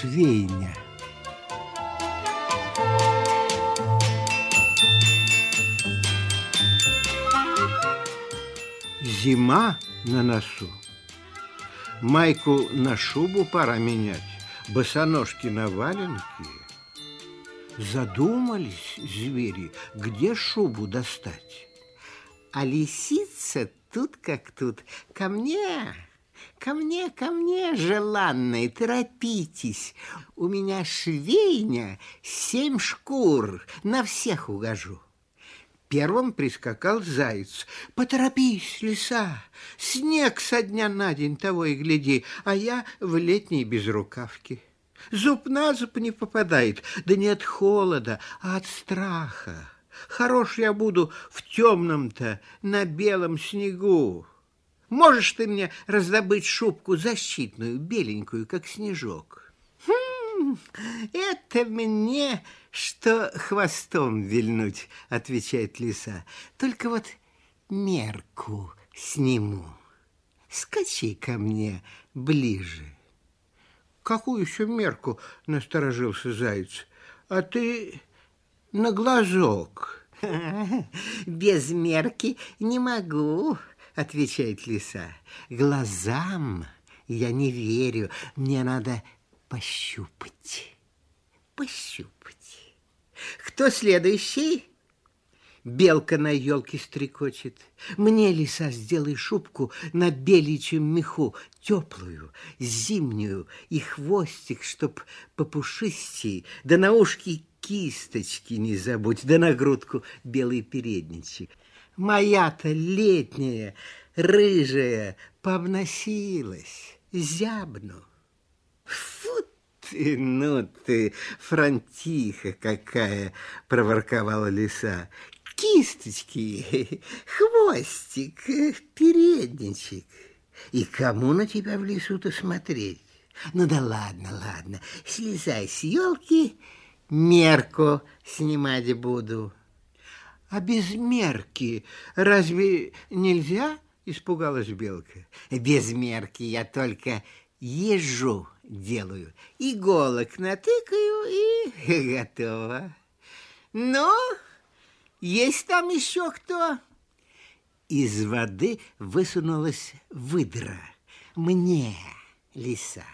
швейня. Зима на носу. Майку на шубу пора менять, босоножки на валенки. Задумались звери, где шубу достать. А лисица тут как тут, ко мне, ко мне, ко мне, желанные, торопитесь. У меня швейня, семь шкур, на всех угожу. Первым прискакал заяц. Поторопись, лиса, снег со дня на день, того и гляди, а я в летней безрукавке. Зуб на зуб не попадает, да не от холода, а от страха. Хорош я буду в темном-то, на белом снегу. Можешь ты мне раздобыть шубку защитную, беленькую, как снежок? Хм, это мне что хвостом вильнуть, отвечает лиса. Только вот мерку сниму. Скачи ко мне ближе. Какую еще мерку? Насторожился заяц. А ты на глазок. Без мерки не могу, отвечает лиса. Глазам я не верю, мне надо пощупать. Пощупать. Кто следующий? Белка на елке стрекочет. Мне, лиса, сделай шубку на беличьем меху, теплую, зимнюю, и хвостик, чтоб попушистей, да на ушки кисточки не забудь, да на грудку белый передничек. Моя-то летняя, рыжая, повносилась, зябну. Фу ты, ну ты, фронтиха какая, проворковала лиса. Кисточки, хвостик, передничек. И кому на тебя в лесу-то смотреть? Ну да ладно, ладно, слезай с елки, мерку снимать буду. А без мерки разве нельзя? Испугалась белка. Без мерки я только ежу делаю, иголок натыкаю и готово. Ну, есть там еще кто? Из воды высунулась выдра. Мне, лиса.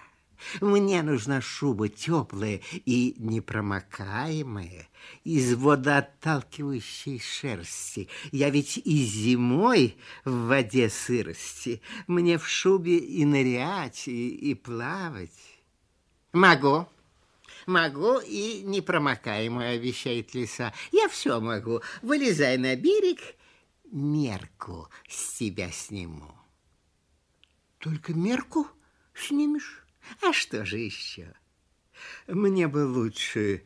Мне нужна шуба теплая и непромокаемая, из водоотталкивающей шерсти. Я ведь и зимой в воде сырости. Мне в шубе и нырять, и, и плавать. Могу. Могу и непромокаемую, обещает лиса. Я все могу. Вылезай на берег, мерку с тебя сниму. Только мерку снимешь? А что же еще? Мне бы лучше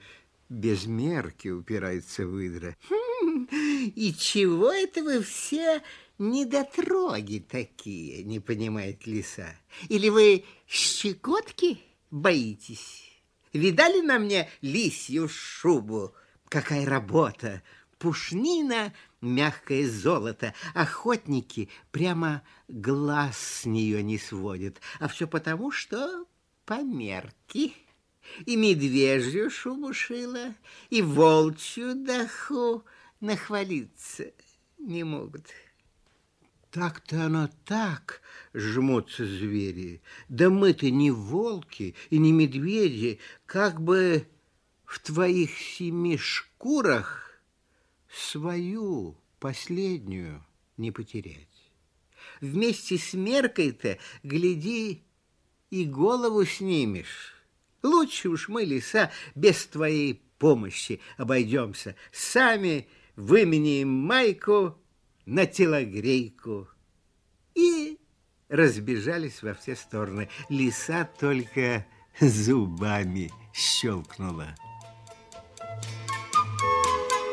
без мерки, упирается выдра. Хм, и чего это вы все недотроги такие, не понимает лиса? Или вы щекотки боитесь? Видали на мне лисью шубу? Какая работа! Пушнина, мягкое золото. Охотники прямо глаз с нее не сводят. А все потому, что померки. И медвежью шубу шила, и волчью даху нахвалиться не могут. Так-то оно так, жмутся звери. Да мы-то не волки и не медведи, как бы в твоих семи шкурах свою последнюю не потерять. Вместе с меркой-то, гляди, и голову снимешь. Лучше уж мы, лиса, без твоей помощи обойдемся. Сами выменяем майку на телогрейку. И разбежались во все стороны. Лиса только зубами щелкнула.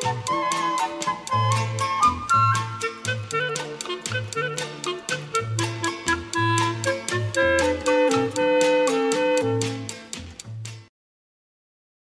Thank you.